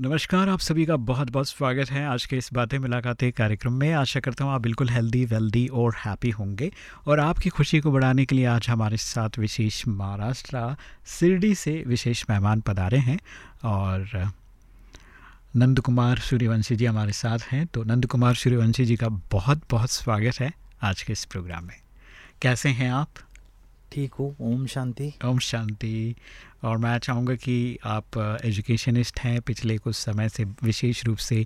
नमस्कार, आप सभी का बहुत बहुत स्वागत है आज के इस बातें मुलाकातें कार्यक्रम में। आशा करता हूँ आप बिल्कुल हेल्दी वेल्दी और हैप्पी होंगे। और आपकी खुशी को बढ़ाने के लिए आज हमारे साथ विशेष महाराष्ट्र शिरडी से विशेष मेहमान पधारे हैं और नंद कुमार सूर्यवंशी जी हमारे साथ हैं। तो नंद कुमार सूर्यवंशी जी का बहुत बहुत स्वागत है आज के इस प्रोग्राम में। कैसे हैं आप? ठीक हूँ। ओम शांति। ओम शांति। और मैं चाहूँगा कि आप एजुकेशनिस्ट हैं, पिछले कुछ समय से विशेष रूप से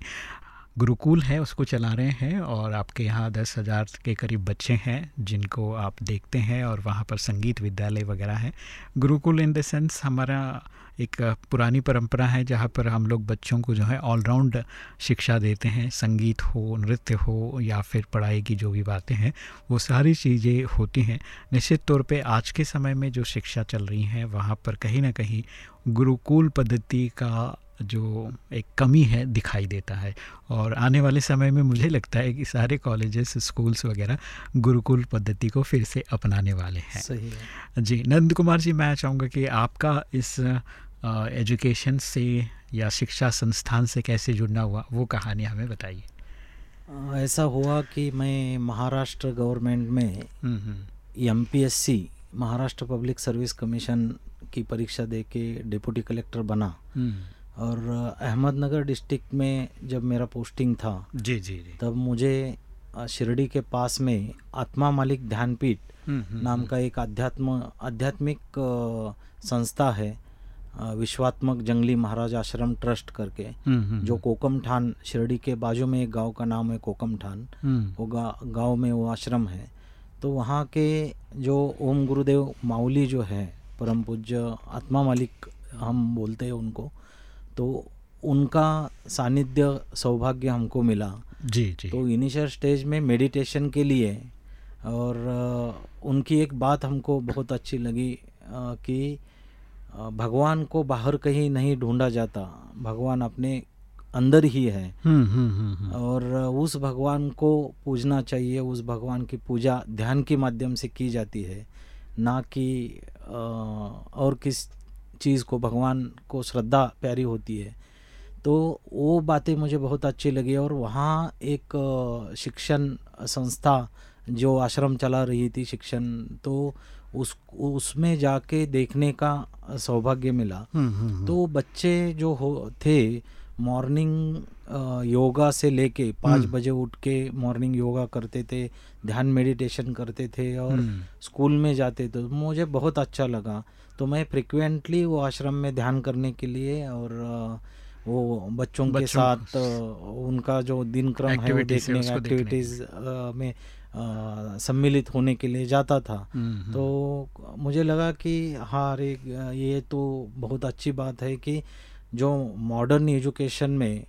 गुरुकुल है, उसको चला रहे हैं और आपके यहाँ दस हज़ार के करीब बच्चे हैं, जिनको आप देखते हैं और वहाँ पर संगीत विद्यालय वगैरह है। गुरुकुल इन द सेंस हमारा एक पुरानी परंपरा है जहाँ पर हम लोग बच्चों को जो है ऑलराउंड शिक्षा देते हैं संगीत हो नृत्य हो या फिर पढ़ाई की जो भी बातें हैं वो सारी चीज़ें होती हैं। निश्चित तौर पे आज के समय में जो शिक्षा चल रही हैं वहाँ पर कहीं ना कहीं गुरुकुल पद्धति का जो एक कमी है दिखाई देता है। और आने वाले समय में मुझे लगता है कि सारे कॉलेजेस स्कूल्स वगैरह गुरुकुल पद्धति को फिर से अपनाने वाले हैं। सही है। जी नंद कुमार जी मैं चाहूँगा कि आपका इस एजुकेशन से या शिक्षा संस्थान से कैसे जुड़ना हुआ वो कहानी हमें बताइए। ऐसा हुआ कि मैं महाराष्ट्र गवर्नमेंट में एम हम्म, हम्म। महाराष्ट्र पब्लिक सर्विस कमीशन की परीक्षा दे के डिप्टी कलेक्टर बना। हम्म। और अहमदनगर डिस्ट्रिक्ट में जब मेरा पोस्टिंग था जी जी जी। तब मुझे शिरडी के पास में आत्मा मालिक ध्यानपीठ नाम का एक अध्यात्म आध्यात्मिक संस्था है। विश्वात्मक जंगली महाराज आश्रम ट्रस्ट करके हम्म, हम्म, जो हम्म। कोकम ठान शिरडी के बाजू में एक गाँव का नाम है कोकम ठान। वो गाँव में वो आश्रम है। तो वहाँ के जो ओम गुरुदेव माउली जो है परम पूज्य आत्मा मालिक हम बोलते हैं उनको तो उनका सानिध्य सौभाग्य हमको मिला। जी जी। तो इनिशियल स्टेज में मेडिटेशन के लिए और उनकी एक बात हमको बहुत अच्छी लगी कि भगवान को बाहर कहीं नहीं ढूंढा जाता। भगवान अपने अंदर ही है। हम्म, हम्म, हम्म, और उस भगवान को पूजना चाहिए उस भगवान की पूजा ध्यान के माध्यम से की जाती है ना कि और किस चीज़ को भगवान को श्रद्धा प्यारी होती है। तो वो बातें मुझे बहुत अच्छी लगी और वहाँ एक शिक्षण संस्था जो आश्रम चला रही थी शिक्षण तो उस उसमें जाके देखने का सौभाग्य मिला। हम्म, हम्म, हम्म। तो बच्चे जो हो थे मॉर्निंग योगा से लेके पाँच बजे उठ के मॉर्निंग योगा करते थे ध्यान मेडिटेशन करते थे और स्कूल में जाते थे। मुझे बहुत अच्छा लगा। तो मैं फ्रिक्वेंटली वो आश्रम में ध्यान करने के लिए और वो बच्चों, बच्चों के साथ उनका जो दिन क्रम है वो देखने एक्टिविटीज़ में सम्मिलित होने के लिए जाता था हम्म, हम्म। तो मुझे लगा कि हाँ अरे ये तो बहुत अच्छी बात है कि जो मॉडर्न एजुकेशन में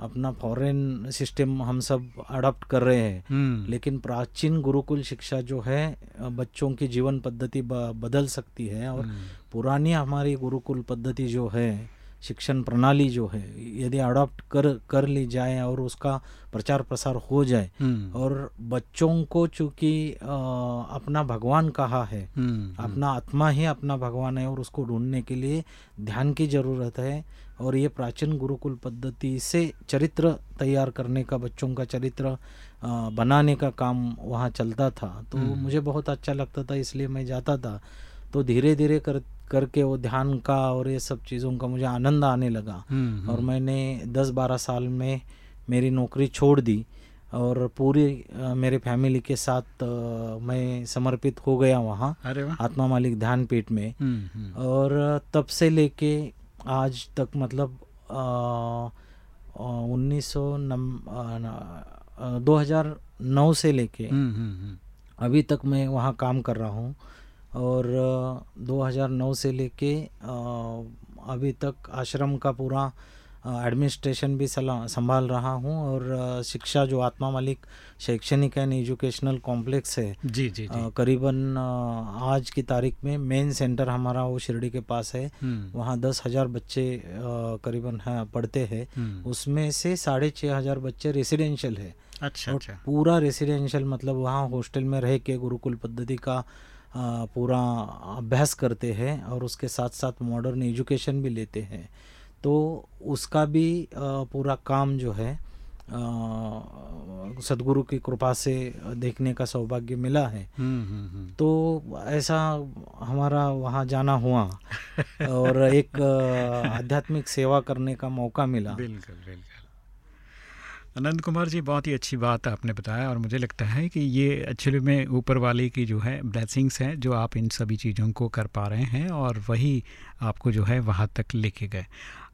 अपना फॉरेन सिस्टम हम सब अडॉप्ट कर रहे हैं हम्म। लेकिन प्राचीन गुरुकुल शिक्षा जो है बच्चों की जीवन पद्धति बदल सकती है और पुरानी हमारी गुरुकुल पद्धति जो है शिक्षण प्रणाली जो है यदि अडॉप्ट कर कर ली जाए और उसका प्रचार प्रसार हो जाए हम्म। और बच्चों को चूँकि अपना भगवान कहा है हम्म, हम्म। अपना आत्मा ही अपना भगवान है और उसको ढूँढने के लिए ध्यान की ज़रूरत है और ये प्राचीन गुरुकुल पद्धति से चरित्र तैयार करने का बच्चों का चरित्र बनाने का काम वहाँ चलता था तो मुझे बहुत अच्छा लगता था इसलिए मैं जाता था तो धीरे धीरे कर करके वो ध्यान का और ये सब चीज़ों का मुझे आनंद आने लगा। हम्म, हम्म। और मैंने दस बारह साल में मेरी नौकरी छोड़ दी और पूरी मेरे फैमिली के साथ मैं समर्पित हो गया वहाँ आत्मा मालिक ध्यान पीठ में। हम्म, और तब से लेके आज तक मतलब उन्नीस सौ दो हज़ार नौ से लेके अभी तक मैं वहाँ काम कर रहा हूँ। और 2009 से लेके अभी तक आश्रम का पूरा एडमिनिस्ट्रेशन भी संभाल रहा हूँ और शिक्षा जो आत्मा मालिक शैक्षणिक एंड एजुकेशनल कॉम्प्लेक्स है जी जी, जी। करीबन आज की तारीख में मेन सेंटर हमारा वो शिरडी के पास है हम्म। वहाँ दस हज़ार बच्चे करीबन है पढ़ते हैं हम्म। उसमें से साढ़े छः हज़ार बच्चे रेसिडेंशियल है अच्छा, अच्छा पूरा रेसिडेंशियल मतलब वहाँ हॉस्टल में रह के गुरुकुल पद्धति का पूरा अभ्यास करते हैं और उसके साथ साथ मॉडर्न एजुकेशन भी लेते हैं। तो उसका भी पूरा काम जो है सदगुरु की कृपा से देखने का सौभाग्य मिला है। हम्म, हम्म, हम्म। तो ऐसा हमारा वहाँ जाना हुआ और एक आध्यात्मिक सेवा करने का मौका मिला। बिल्कुल बिल्कुल। आनंद कुमार जी, बहुत ही अच्छी बात आपने बताया और मुझे लगता है कि ये एक्चुअली में ऊपर वाले की जो है ब्लेसिंग्स हैं, जो आप इन सभी चीज़ों को कर पा रहे हैं और वही आपको जो है वहाँ तक लेके गए।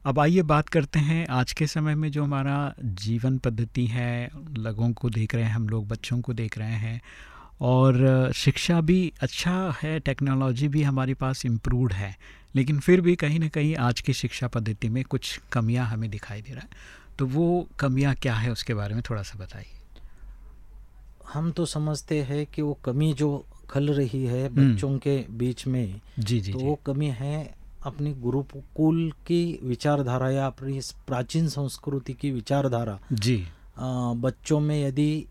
अब आइए बात करते हैं आज के समय में जो हमारा जीवन पद्धति है, लोगों को देख रहे हैं हम लोग, बच्चों को देख रहे हैं और शिक्षा भी अच्छा है, टेक्नोलॉजी भी हमारे पास इम्प्रूवड है, लेकिन फिर भी कहीं ना कहीं आज की शिक्षा पद्धति में कुछ कमियाँ हमें दिखाई दे रहा है। तो वो कमियाँ क्या है उसके बारे में थोड़ा सा बताइए हम तो समझते हैं कि वो कमी जो खल रही है हम्म। बच्चों के बीच में जी जी तो जी। वो कमी है अपनी गुरुकुल की विचारधारा या अपनी प्राचीन संस्कृति की विचारधारा जी आ, बच्चों में यदि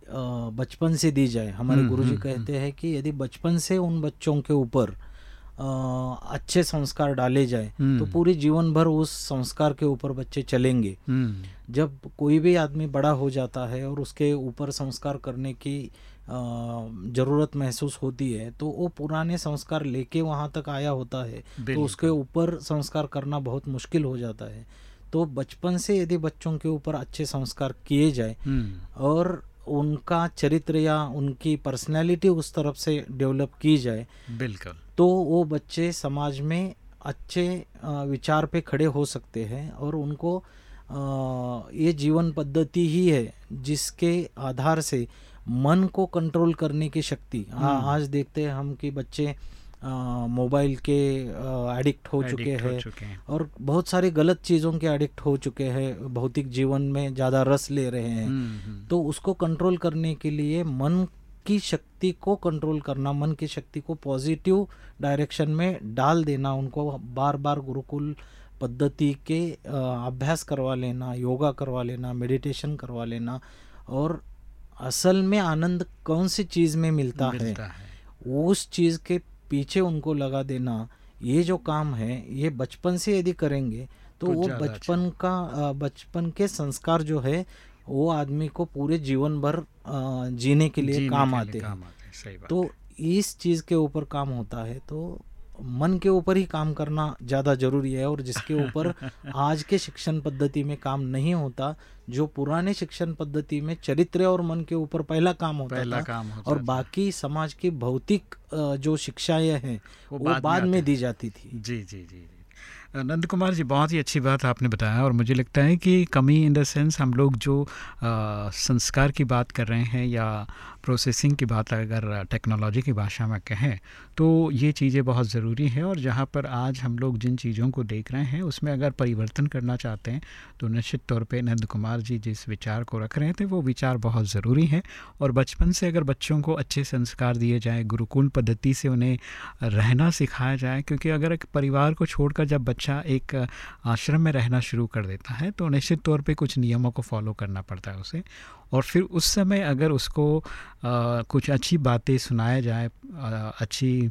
बचपन से दी जाए हमारे हम्म, गुरुजी हम्म, कहते हैं कि यदि बचपन से उन बच्चों के ऊपर अच्छे संस्कार डाले जाए तो हम्म। पूरे जीवन भर उस संस्कार के ऊपर बच्चे चलेंगे हम्म। जब कोई भी आदमी बड़ा हो जाता है और उसके ऊपर संस्कार करने की ज़रूरत महसूस होती है तो वो पुराने संस्कार लेके वहाँ तक आया होता है तो उसके ऊपर संस्कार करना बहुत मुश्किल हो जाता है तो बचपन से यदि बच्चों के ऊपर अच्छे संस्कार किए जाए हम्म। और उनका चरित्र या उनकी पर्सनैलिटी उस तरफ़ से डेवलप की जाए बिल्कुल तो वो बच्चे समाज में अच्छे विचार पे खड़े हो सकते हैं और उनको ये जीवन पद्धति ही है जिसके आधार से मन को कंट्रोल करने की शक्ति हम्म। आज देखते हैं हम कि बच्चे मोबाइल के एडिक्ट हो चुके हैं और बहुत सारी गलत चीज़ों के एडिक्ट हो चुके हैं भौतिक जीवन में ज़्यादा रस ले रहे हैं। हम्म, हम्म। तो उसको कंट्रोल करने के लिए मन की शक्ति को कंट्रोल करना मन की शक्ति को पॉजिटिव डायरेक्शन में डाल देना उनको बार बार गुरुकुल पद्धति के अभ्यास करवा लेना योगा करवा लेना मेडिटेशन करवा लेना और असल में आनंद कौन सी चीज़ में मिलता, मिलता है, है। उस चीज़ के पीछे उनको लगा देना ये जो काम है ये बचपन से यदि करेंगे तो वो बचपन अच्छा। का बचपन के संस्कार जो है वो आदमी को पूरे जीवन भर जीने के लिए जीने काम के आते हैं तो इस चीज़ के ऊपर काम होता है तो मन के ऊपर ही काम करना ज़्यादा ज़रूरी है और जिसके ऊपर आज के शिक्षण पद्धति में काम नहीं होता जो पुराने शिक्षण पद्धति में चरित्र और मन के ऊपर पहला काम होता पहला था काम होता और बाकी समाज की भौतिक जो शिक्षाएँ हैं वो, वो बाद में, में दी जाती थी। जी जी जी नंद कुमार जी बहुत ही अच्छी बात आपने बताया और मुझे लगता है कि कमी इन द सेंस हम लोग जो आ, संस्कार की बात कर रहे हैं या प्रोसेसिंग की बात अगर टेक्नोलॉजी की भाषा में कहें तो ये चीज़ें बहुत ज़रूरी है और जहाँ पर आज हम लोग जिन चीज़ों को देख रहे हैं, उसमें अगर परिवर्तन करना चाहते हैं तो निश्चित तौर पे नंद कुमार जी जिस विचार को रख रहे थे, वो विचार बहुत ज़रूरी है। और बचपन से अगर बच्चों को अच्छे संस्कार दिए जाए, गुरुकुल पद्धति से उन्हें रहना सिखाया जाए, क्योंकि अगर एक परिवार को छोड़कर जब बच्चा एक आश्रम में रहना शुरू कर देता है तो निश्चित तौर पर कुछ नियमों को फॉलो करना पड़ता है उसे। और फिर उस समय अगर उसको आ, कुछ अच्छी बातें सुनाया जाए आ, अच्छी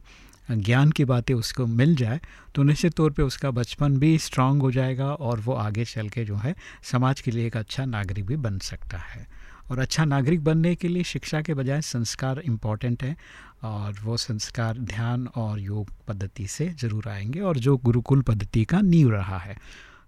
ज्ञान की बातें उसको मिल जाए तो निश्चित तौर पे उसका बचपन भी स्ट्रांग हो जाएगा और वो आगे चल के जो है समाज के लिए एक अच्छा नागरिक भी बन सकता है। और अच्छा नागरिक बनने के लिए शिक्षा के बजाय संस्कार इंपॉर्टेंट है और वो संस्कार ध्यान और योग पद्धति से ज़रूर आएँगे और जो गुरुकुल पद्धति का नींव रहा है।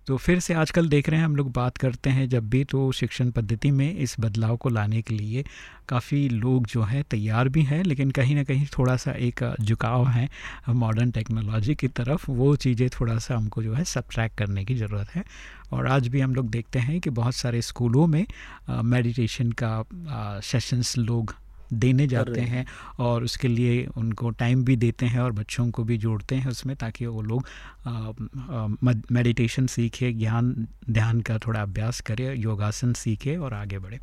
तो फिर से आजकल देख रहे हैं, हम लोग बात करते हैं जब भी तो शिक्षण पद्धति में इस बदलाव को लाने के लिए काफ़ी लोग जो हैं, तैयार भी हैं, लेकिन कहीं ना कहीं थोड़ा सा एक झुकाव है मॉडर्न टेक्नोलॉजी की तरफ़। वो चीज़ें थोड़ा सा हमको जो है सब्ट्रैक्ट करने की ज़रूरत है। और आज भी हम लोग देखते हैं कि बहुत सारे स्कूलों में मेडिटेशन का सेशंस लोग देने जाते हैं। और उसके लिए उनको टाइम भी देते हैं और बच्चों को भी जोड़ते हैं उसमें ताकि वो लोग मेडिटेशन सीखे ज्ञान ध्यान का थोड़ा अभ्यास करे योगासन सीखे और आगे बढ़े।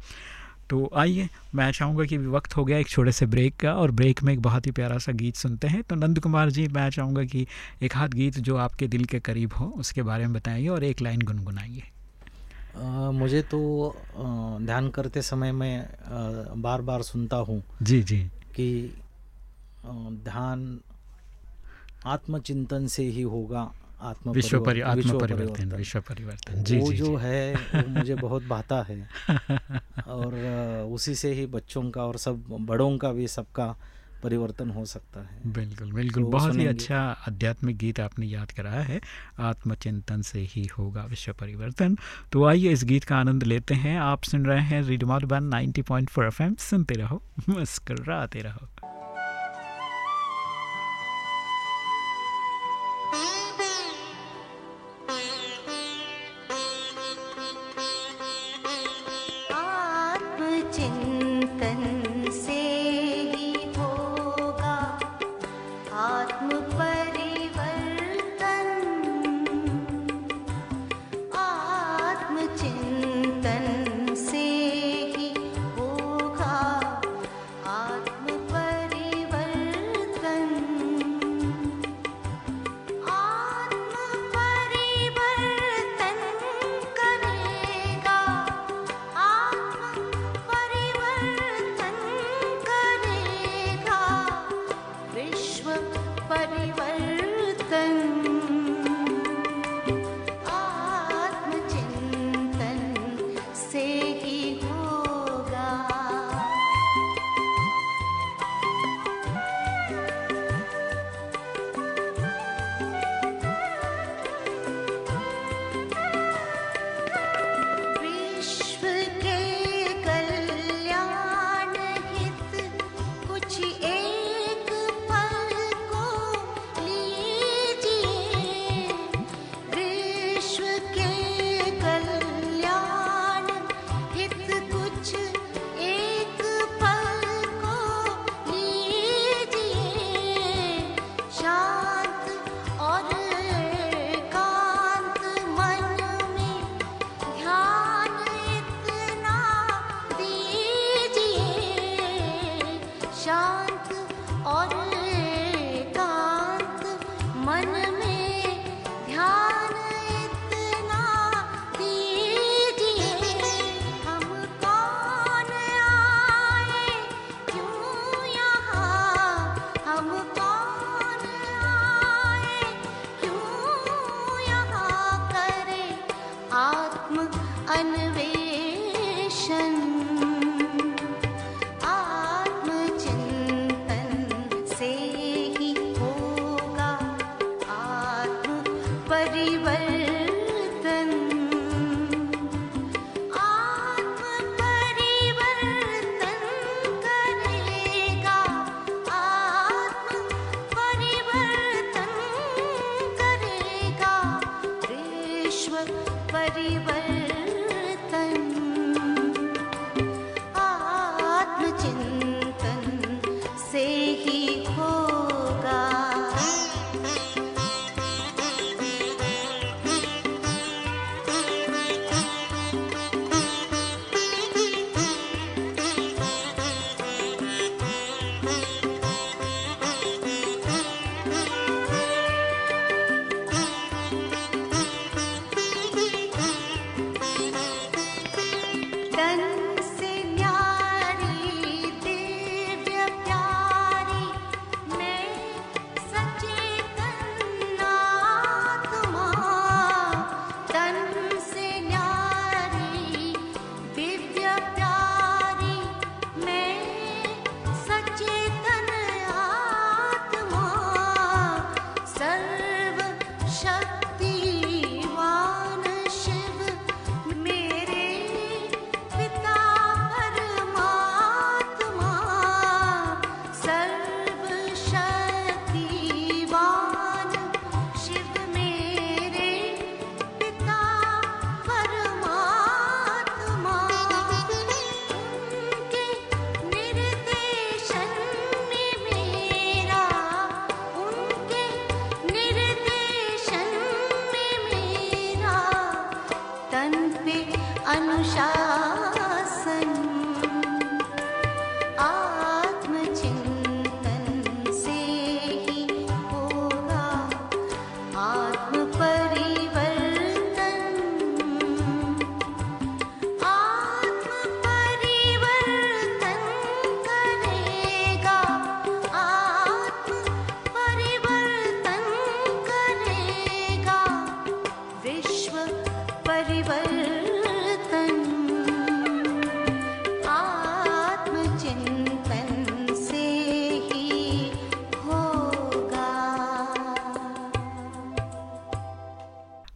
तो आइए मैं चाहूँगा कि वक्त हो गया एक छोटे से ब्रेक का और ब्रेक में एक बहुत ही प्यारा सा गीत सुनते हैं। तो नंद कुमार जी मैं चाहूँगा कि एक हाथ गीत जो आपके दिल के करीब हो उसके बारे में बताइए और एक लाइन गुनगुनाइए। मुझे तो ध्यान करते समय मैं बार बार सुनता हूँ जी जी। कि ध्यान आत्मचिंतन से ही होगा आत्म विश्व आत्म परिवर्तन विश्व परिवर्तन। जी वो जी, जो जी. है वो मुझे बहुत भाता है। और उसी से ही बच्चों का और सब बड़ों का भी सबका परिवर्तन हो सकता है। बिल्कुल बिल्कुल। तो बहुत ही अच्छा आध्यात्मिक गीत आपने याद कराया है। आत्मचिंतन से ही होगा विश्व परिवर्तन। तो आइए इस गीत का आनंद लेते हैं। आप सुन रहे हैं रिडमार्ट one ninety point four F सुनते रहो मुस्कर रहो।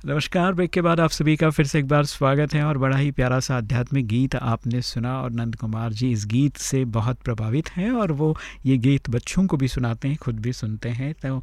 नमस्कार, ब्रेक के बाद आप सभी का फिर से एक बार स्वागत है और बड़ा ही प्यारा सा आध्यात्मिक गीत आपने सुना और नंद कुमार जी इस गीत से बहुत प्रभावित हैं और वो ये गीत बच्चों को भी सुनाते हैं, खुद भी सुनते हैं। तो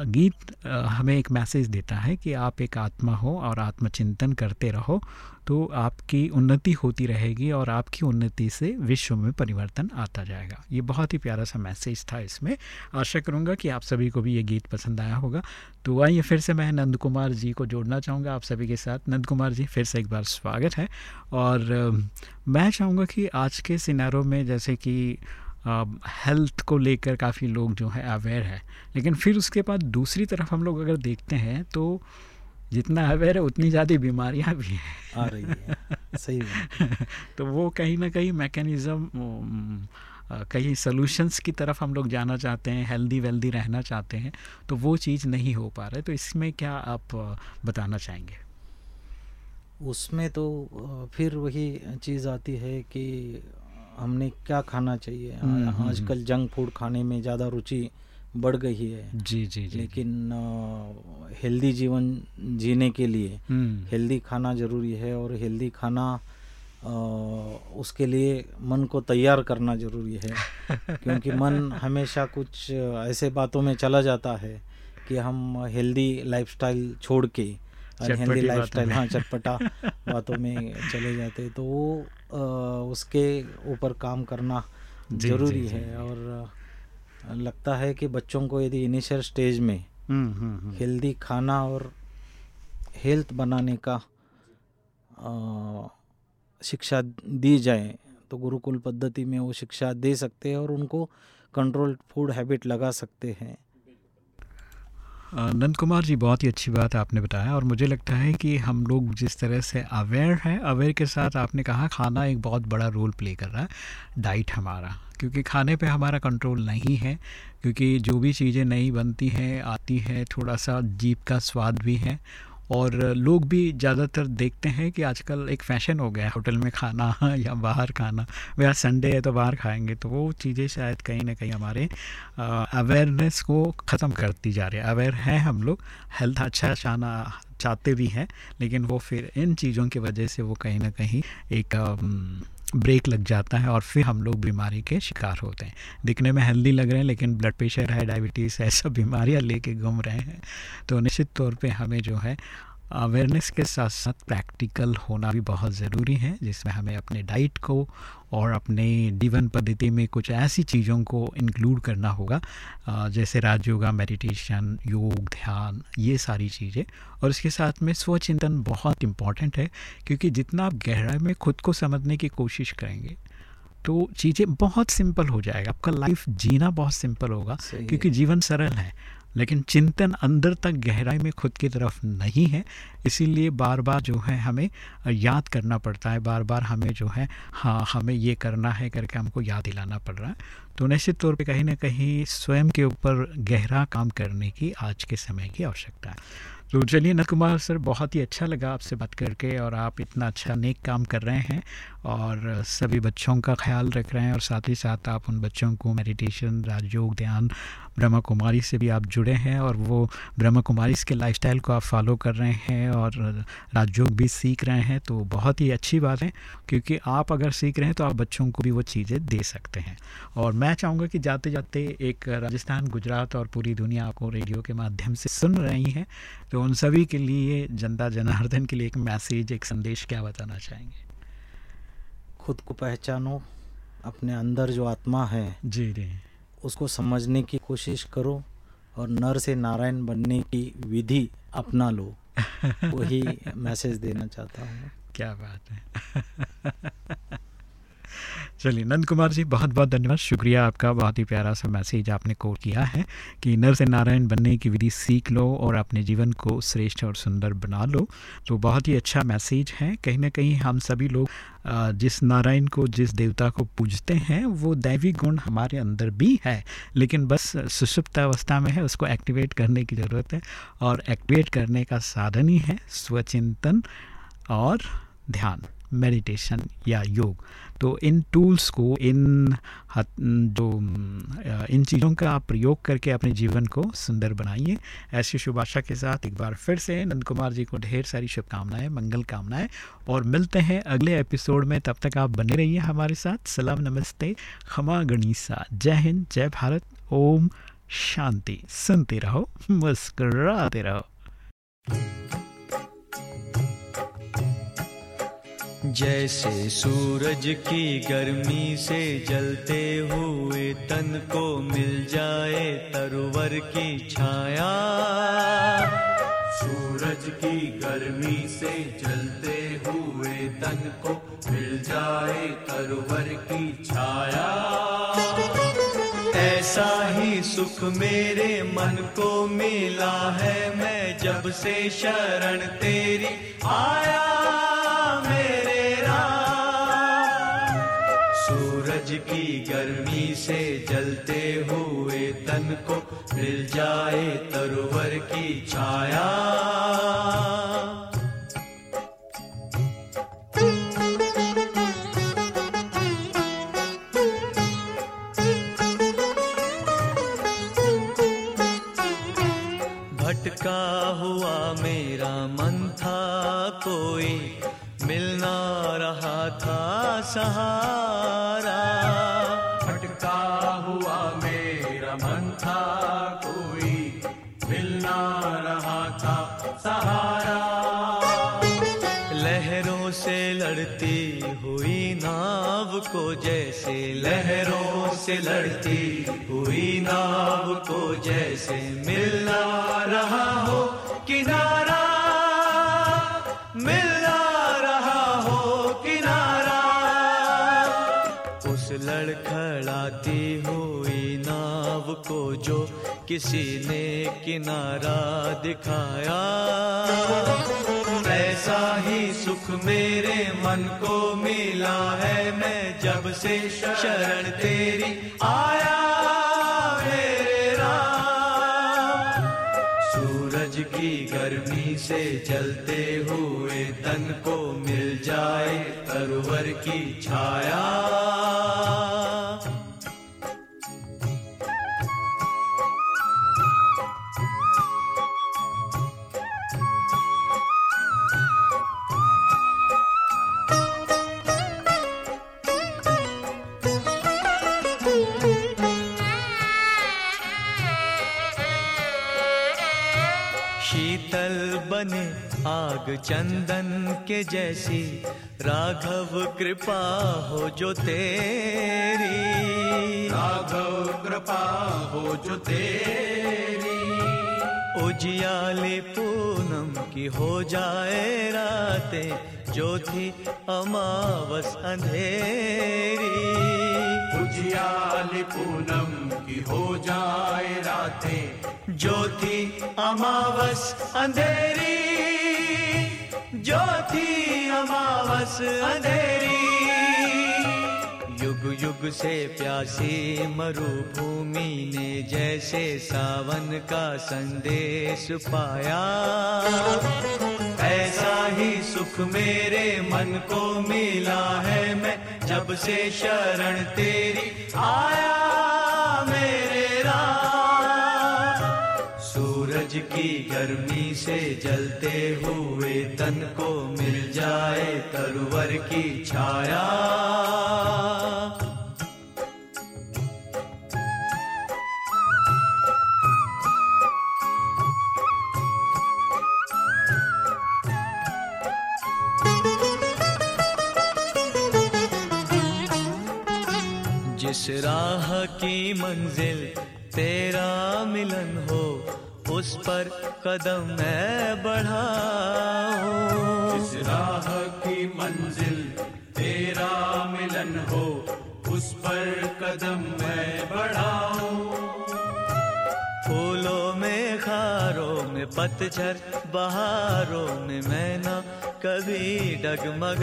गीत हमें एक मैसेज देता है कि आप एक आत्मा हो और आत्मचिंतन करते रहो तो आपकी उन्नति होती रहेगी और आपकी उन्नति से विश्व में परिवर्तन आता जाएगा। ये बहुत ही प्यारा सा मैसेज था इसमें। आशा करूँगा कि आप सभी को भी ये गीत पसंद आया होगा। तो आइए फिर से मैं नंद कुमार जी को जोड़ना चाहूँगा। आप सभी के साथ नंद कुमार जी, फिर से एक बार स्वागत है। और मैं चाहूँगा कि आज के सिनारों में जैसे कि हेल्थ को लेकर काफ़ी लोग जो है अवेयर है। लेकिन फिर उसके बाद दूसरी तरफ़ हम लोग अगर देखते हैं तो जितना अवेयर है उतनी ज़्यादा बीमारियाँ भी हैं। आ रही है। सही है तो वो कहीं ना कहीं मैकेनिज़्म कहीं सोल्यूशंस की तरफ़ हम लोग जाना चाहते हैं हेल्दी वेल्दी रहना चाहते हैं तो वो चीज़ नहीं हो पा रहा है। तो इसमें क्या आप बताना चाहेंगे? उसमें तो फिर वही चीज़ आती है कि हमने क्या खाना चाहिए? हम्म, हम्म, आजकल जंक हम्म। फ़ूड खाने में ज़्यादा रुचि बढ़ गई है। जी जी, जी। लेकिन हेल्दी जीवन जीने के लिए हेल्दी खाना ज़रूरी है और हेल्दी खाना आ, उसके लिए मन को तैयार करना ज़रूरी है। क्योंकि मन हमेशा कुछ ऐसे बातों में चला जाता है कि हम हेल्दी लाइफस्टाइल छोड़ के अनहेल्दी लाइफ स्टाइल हाँ चटपटा बातों में चले जाते तो वो उसके ऊपर काम करना ज़रूरी है और लगता है कि बच्चों को यदि इनिशियल स्टेज में हेल्दी हम्म, हम्म, हम्म। खाना और हेल्थ बनाने का शिक्षा दी जाए तो गुरुकुल पद्धति में वो शिक्षा दे सकते हैं और उनको कंट्रोल फ़ूड हैबिट लगा सकते हैं। नंद कुमार जी, बहुत ही अच्छी बात आपने बताया और मुझे लगता है कि हम लोग जिस तरह से अवेयर हैं अवेयर के साथ आपने कहा, खाना एक बहुत बड़ा रोल प्ले कर रहा है डाइट हमारा। क्योंकि खाने पे हमारा कंट्रोल नहीं है, क्योंकि जो भी चीज़ें नई बनती हैं, आती हैं, थोड़ा सा जीप का स्वाद भी है और लोग भी ज़्यादातर देखते हैं कि आजकल एक फ़ैशन हो गया है, होटल में खाना या बाहर खाना। या संडे है तो बाहर खाएँगे तो वो चीज़ें शायद कहीं ना कहीं हमारे अवेयरनेस को ख़त्म करती जा रही है। अवेयर हैं हम लोग हेल्थ अच्छा चाहना, चाहते भी हैं, लेकिन वो फिर इन चीज़ों की वजह से वो कहीं ना कहीं एक ब्रेक लग जाता है और फिर हम लोग बीमारी के शिकार होते हैं। दिखने में हेल्दी लग रहे हैं, लेकिन ब्लड प्रेशर है डायबिटीज़ है सब बीमारियाँ लेके घूम रहे हैं। तो निश्चित तौर पे हमें जो है अवेयरनेस के साथ साथ प्रैक्टिकल होना भी बहुत ज़रूरी है जिसमें हमें अपने डाइट को और अपने जीवन पद्धति में कुछ ऐसी चीज़ों को इंक्लूड करना होगा। जैसे राजयोगा मेडिटेशन योग ध्यान ये सारी चीज़ें। और इसके साथ में स्वचिंतन बहुत इंपॉर्टेंट है क्योंकि जितना आप गहराई में खुद को समझने की कोशिश करेंगे तो चीज़ें बहुत सिंपल हो जाएगा। आपका लाइफ जीना बहुत सिंपल होगा क्योंकि जीवन सरल है। लेकिन चिंतन अंदर तक गहराई में खुद की तरफ़ नहीं है, इसीलिए बार बार जो है हमें याद करना पड़ता है बार बार हमें जो है हाँ हमें ये करना है करके हमको याद दिलाना पड़ रहा है। तो निश्चित तौर पे कहीं ना कहीं स्वयं के ऊपर गहरा काम करने की आज के समय की आवश्यकता है। तो चलिए नंद सर, बहुत ही अच्छा लगा आपसे बात करके और आप इतना अच्छा नेक काम कर रहे हैं। और सभी बच्चों का ख्याल रख रहे हैं और साथ ही साथ आप उन बच्चों को मेडिटेशन राजयोग, ध्यान ब्रह्मा कुमारी से भी आप जुड़े हैं और वो ब्रह्मा कुमारी के लाइफस्टाइल को आप फॉलो कर रहे हैं और राजयोग भी सीख रहे हैं तो बहुत ही अच्छी बात है। क्योंकि आप अगर सीख रहे हैं तो आप बच्चों को भी वो चीज़ें दे सकते हैं। और मैं चाहूँगा कि जाते जाते एक राजस्थान, गुजरात और पूरी दुनिया आपको रेडियो के माध्यम से सुन रही हैं तो उन सभी के लिए जनता, जनार्दन के लिए एक मैसेज, एक संदेश क्या बताना चाहेंगे? खुद को पहचानो अपने अंदर जो आत्मा है जी जी। उसको समझने की कोशिश करो और नर से नारायण बनने की विधि अपना लो। वही मैसेज देना चाहता हूँ। क्या बात है। चलिए, नंद कुमार जी बहुत बहुत धन्यवाद। शुक्रिया आपका बहुत ही प्यारा सा मैसेज आपने कोट किया है कि नर से नारायण बनने की विधि सीख लो और अपने जीवन को श्रेष्ठ और सुंदर बना लो। तो बहुत ही अच्छा मैसेज है। कहीं ना कहीं हम सभी लोग जिस नारायण को, जिस देवता को पूजते हैं, वो दैवी गुण हमारे अंदर भी है। लेकिन बस सुषुप्त अवस्था में है, उसको एक्टिवेट करने की ज़रूरत है और एक्टिवेट करने का साधन ही है, स्वचिंतन और ध्यान। मेडिटेशन या योग। तो इन टूल्स को, इन जो इन चीज़ों का आप प्रयोग करके अपने जीवन को सुंदर बनाइए। ऐसी शुभ आशा के साथ एक बार फिर से नंद कुमार जी को ढेर सारी शुभकामनाएँ, मंगल कामनाएँ, और मिलते हैं अगले एपिसोड में। तब तक आप बने रहिए हमारे साथ। सलाम, नमस्ते, खमा गणिसा। जय हिंद, जय भारत। ओम शांति। सुनते रहो, मुस्कराते रहो। जैसे सूरज की गर्मी से जलते हुए तन को मिल जाए तरवर की छाया। सूरज की गर्मी से जलते हुए तन को मिल जाए तरवर की छाया। ऐसा ही सुख मेरे मन को मिला है मैं जब से शरण तेरी आया। सूरज की गर्मी से जलते हुए तन को मिल जाए तरुवर की छाया। भटका हुआ मेरा मन था, कोई मिलना रहा था सहारा लड़ती हुई नाव को जैसे लहरों से लड़ती हुई नाव को जैसे मिला रहा हो किनारा, मिलना रहा हो किनारा। उस लड़खड़ाती हुई नाव को जो किसी ने किनारा दिखाया। ऐसा ही सुख मेरे मन को मिला है। मैं जब से शरण तेरी आया, मेरे राम। सूरज की गर्मी से जलते हुए तन को मिल जाए, तरवर की छाया। आग चंदन के जैसी राघव कृपा हो जो तेरी। राघव कृपा हो जो तेरी। उजियाली पूनम की हो जाए रातें जो थी अमावस अंधेरी। उजियाली पूनम की हो जाए रातें ज्योति अमावस अंधेरी। ज्योति अमावस अंधेरी। युग युग से प्यासी मरुभूमि ने जैसे सावन का संदेश पाया। ऐसा ही सुख मेरे मन को मिला है मैं जब से शरण तेरी आया। की गर्मी से जलते हुए तन को मिल जाए तरवर की छाया। जिस राह की मंजिल तेरा मिलन हो उस पर कदम मैं बढ़ाऊं। जिस राह की मंजिल तेरा मिलन हो उस पर कदम मैं बढ़ाऊं। फूलों में खारों में पतझर बहारों में मैं ना कभी में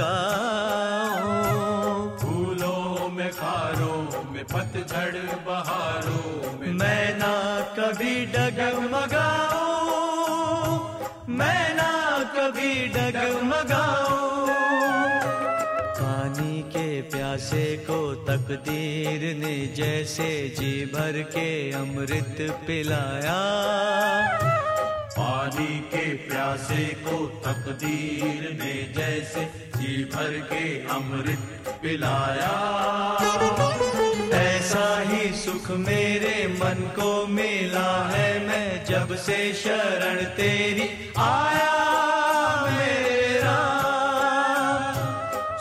खारों में पतझड़ बहारों में मैं ना कभी डगमगाऊं। मैं ना कभी डगमगाओ पानी के प्यासे को तकदीर ने जैसे जी भर के अमृत पिलाया। पानी के प्यासे को तकदीर ने जैसे जी भर के अमृत पिलाया। ऐसा ही सुख मेरे मन को मिला है मैं जब से शरण तेरी आया मेरा।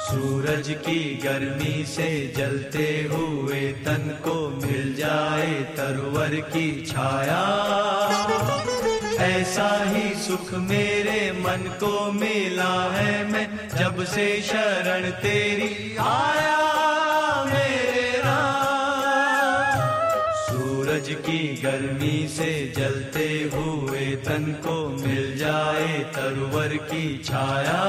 सूरज की गर्मी से जलते हुए तन को मिल जाए तरवर की छाया। ऐसा ही सुख मेरे मन को मिला है मैं, जब से शरण तेरी आया मेरा सूरज की गर्मी से जलते हुए तन को मिल जाए तरवर की छाया।